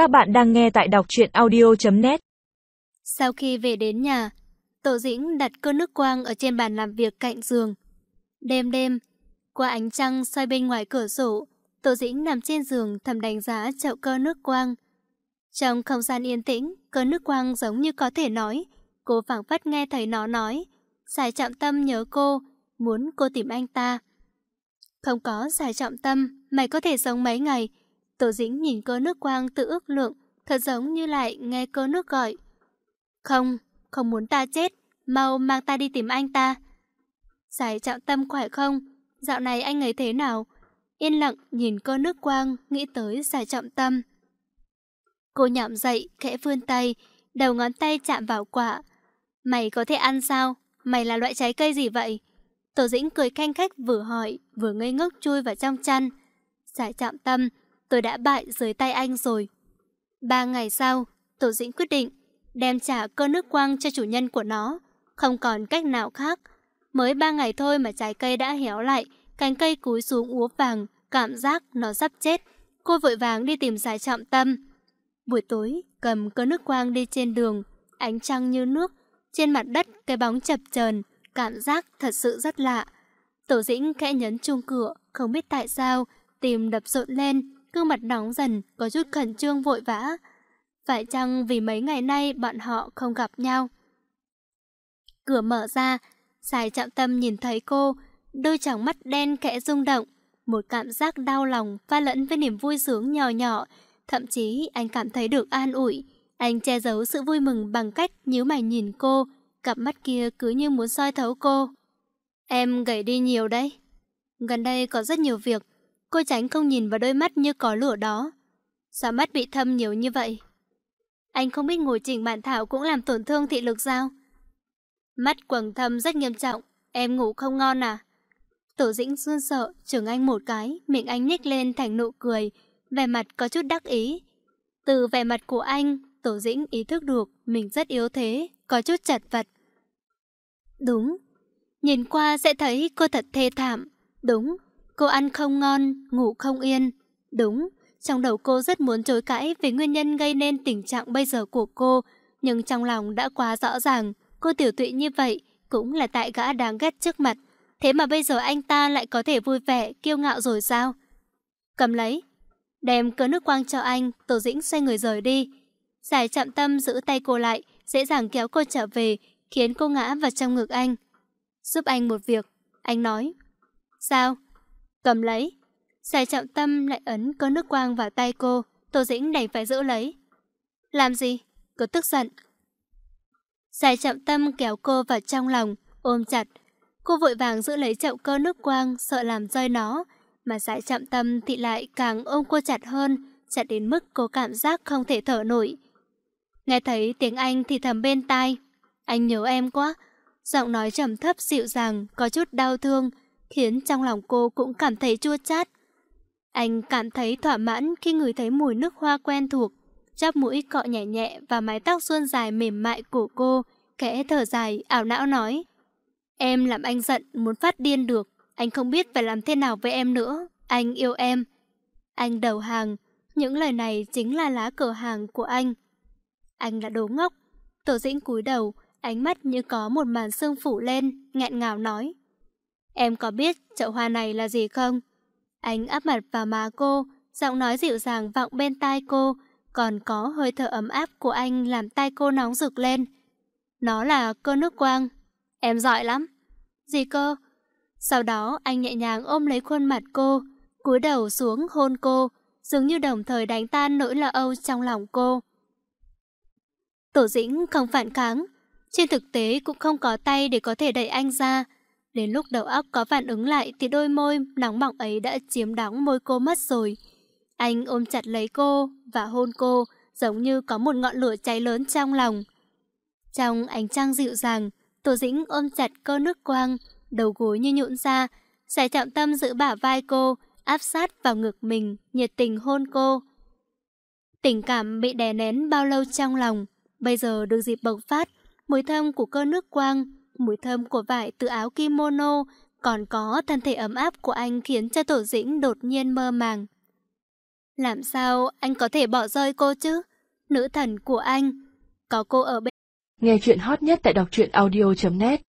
Các bạn đang nghe tại đọc truyện audio.net Sau khi về đến nhà, Tổ Dĩnh đặt cơn nước quang ở trên bàn làm việc cạnh giường. Đêm đêm, qua ánh trăng soi bên ngoài cửa sổ, Tổ Dĩnh nằm trên giường thầm đánh giá chậu cơ nước quang. Trong không gian yên tĩnh, cơn nước quang giống như có thể nói. Cô phảng phất nghe thấy nó nói. Giải trọng tâm nhớ cô, muốn cô tìm anh ta. Không có giải trọng tâm, mày có thể sống mấy ngày. Tổ dĩnh nhìn cơ nước quang tự ước lượng, thật giống như lại nghe cơ nước gọi. Không, không muốn ta chết, mau mang ta đi tìm anh ta. Giải trọng tâm khỏe không? Dạo này anh ấy thế nào? Yên lặng nhìn cơ nước quang, nghĩ tới giải trọng tâm. Cô nhậm dậy, khẽ vươn tay, đầu ngón tay chạm vào quả. Mày có thể ăn sao? Mày là loại trái cây gì vậy? Tổ dĩnh cười khanh khách vừa hỏi, vừa ngây ngốc chui vào trong chăn. Giải trọng tâm, tôi đã bại dưới tay anh rồi. Ba ngày sau, Tổ dĩnh quyết định đem trả cơ nước quang cho chủ nhân của nó. Không còn cách nào khác. Mới ba ngày thôi mà trái cây đã héo lại, cành cây cúi xuống úa vàng, cảm giác nó sắp chết. Cô vội vàng đi tìm giải trọng tâm. Buổi tối, cầm cơ nước quang đi trên đường, ánh trăng như nước, trên mặt đất cái bóng chập chờn cảm giác thật sự rất lạ. Tổ dĩnh khẽ nhấn chuông cửa, không biết tại sao, tim đập rộn lên, gương mặt nóng dần, có chút khẩn trương vội vã. Phải chăng vì mấy ngày nay bọn họ không gặp nhau? Cửa mở ra, Sài trọng tâm nhìn thấy cô, đôi tròng mắt đen kẽ rung động, một cảm giác đau lòng pha lẫn với niềm vui sướng nhỏ nhỏ, thậm chí anh cảm thấy được an ủi. Anh che giấu sự vui mừng bằng cách nhíu mày nhìn cô, cặp mắt kia cứ như muốn soi thấu cô. Em gầy đi nhiều đấy. Gần đây có rất nhiều việc, cô tránh không nhìn vào đôi mắt như có lửa đó. Sao mắt bị thâm nhiều như vậy? Anh không biết ngồi chỉnh bản thảo cũng làm tổn thương thị lực sao? Mắt quầng thâm rất nghiêm trọng, em ngủ không ngon à? Tổ dĩnh run sợ, chừng anh một cái, miệng anh nhếch lên thành nụ cười, vẻ mặt có chút đắc ý. Từ vẻ mặt của anh, Tổ dĩnh ý thức được mình rất yếu thế, có chút chật vật. Đúng, nhìn qua sẽ thấy cô thật thê thảm. Đúng, cô ăn không ngon, ngủ không yên. Đúng, trong đầu cô rất muốn chối cãi về nguyên nhân gây nên tình trạng bây giờ của cô, nhưng trong lòng đã quá rõ ràng, cô tiểu tụy như vậy cũng là tại gã đáng ghét trước mặt. Thế mà bây giờ anh ta lại có thể vui vẻ, kiêu ngạo rồi sao? Cầm lấy, đem cớ nước quang cho anh, Tổ Dĩnh xoay người rời đi. Giải chạm tâm giữ tay cô lại, dễ dàng kéo cô trở về, khiến cô ngã vào trong ngực anh. Giúp anh một việc, anh nói. Sao? Cầm lấy. Giải trọng tâm lại ấn có nước quang vào tay cô, Tô Dĩnh đành phải giữ lấy. Làm gì? Cô tức giận. Giải trọng tâm kéo cô vào trong lòng, ôm chặt. Cô vội vàng giữ lấy chậu cơ nước quang, sợ làm rơi nó. Mà giải trọng tâm thì lại càng ôm cô chặt hơn, chặt đến mức cô cảm giác không thể thở nổi. Nghe thấy tiếng anh thì thầm bên tai. Anh nhớ em quá. Giọng nói trầm thấp dịu dàng, có chút đau thương, khiến trong lòng cô cũng cảm thấy chua chát. Anh cảm thấy thỏa mãn khi ngửi thấy mùi nước hoa quen thuộc, chắp mũi cọ nhẹ nhẹ và mái tóc suôn dài mềm mại của cô, kẽ thở dài, ảo não nói. Em làm anh giận, muốn phát điên được, anh không biết phải làm thế nào với em nữa, anh yêu em. Anh đầu hàng, những lời này chính là lá cờ hàng của anh. Anh là đồ ngốc. Tổ dĩnh cúi đầu, ánh mắt như có một màn sương phủ lên, nghẹn ngào nói. Em có biết chậu hoa này là gì không? Anh áp mặt vào má cô, giọng nói dịu dàng vọng bên tai cô, còn có hơi thở ấm áp của anh làm tai cô nóng rực lên. Nó là cơ nước quang. Em giỏi lắm. Gì cơ? Sau đó anh nhẹ nhàng ôm lấy khuôn mặt cô, cúi đầu xuống hôn cô, dường như đồng thời đánh tan nỗi lo âu trong lòng cô. Tổ dĩnh không phản kháng, trên thực tế cũng không có tay để có thể đẩy anh ra. Đến lúc đầu óc có phản ứng lại thì đôi môi nóng bỏng ấy đã chiếm đóng môi cô mất rồi. Anh ôm chặt lấy cô và hôn cô giống như có một ngọn lửa cháy lớn trong lòng. Trong ánh trăng dịu dàng, Tổ dĩnh ôm chặt cơ nước quang, đầu gối như nhũn ra, giải trọng tâm giữ bả vai cô, áp sát vào ngực mình, nhiệt tình hôn cô. Tình cảm bị đè nén bao lâu trong lòng, bây giờ được dịp bộc phát, mùi thơm của cơ nước quang, mùi thơm của vải từ áo kimono, còn có thân thể ấm áp của anh khiến cho tổ dĩnh đột nhiên mơ màng. Làm sao anh có thể bỏ rơi cô chứ? Nữ thần của anh. Có cô ở bên. Nghe chuyện hot nhất tại đọc truyện audio.net